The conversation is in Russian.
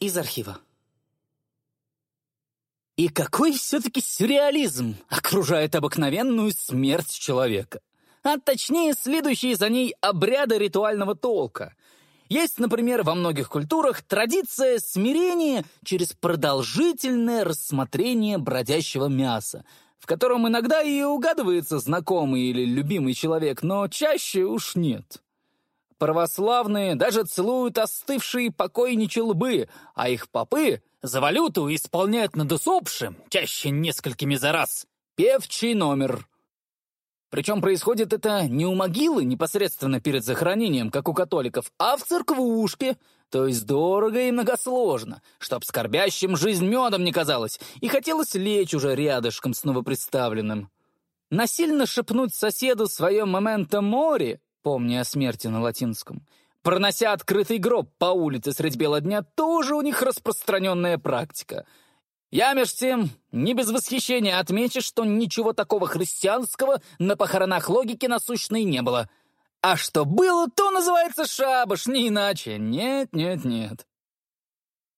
из архива. И какой все-таки сюрреализм окружает обыкновенную смерть человека, а точнее следующие за ней обряды ритуального толка. Есть, например, во многих культурах традиция смирения через продолжительное рассмотрение бродящего мяса, в котором иногда и угадывается знакомый или любимый человек, но чаще уж нет. Православные даже целуют остывшие покойничьи лбы, а их попы за валюту исполняют над усопшим, чаще несколькими за раз, певчий номер. Причем происходит это не у могилы непосредственно перед захоронением, как у католиков, а в церквушке, то есть дорого и многосложно, чтоб скорбящим жизнь медом не казалась, и хотелось лечь уже рядышком с новопредставленным. Насильно шепнуть соседу свое «моменто море», помня о смерти на латинском, пронося открытый гроб по улице средь бела дня, тоже у них распространенная практика. Я, меж тем, не без восхищения отмечу, что ничего такого христианского на похоронах логики насущной не было. А что было, то называется шабаш, не иначе. Нет, нет, нет.